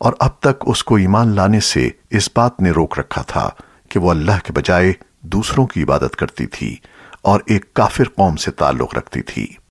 اور اب تک اس کو ایمان لانے سے اس بات نے روک رکھا تھا کہ وہ اللہ کے بجائے دوسروں کی عبادت کرتی تھی اور ایک کافر قوم سے تعلق رکھتی تھی۔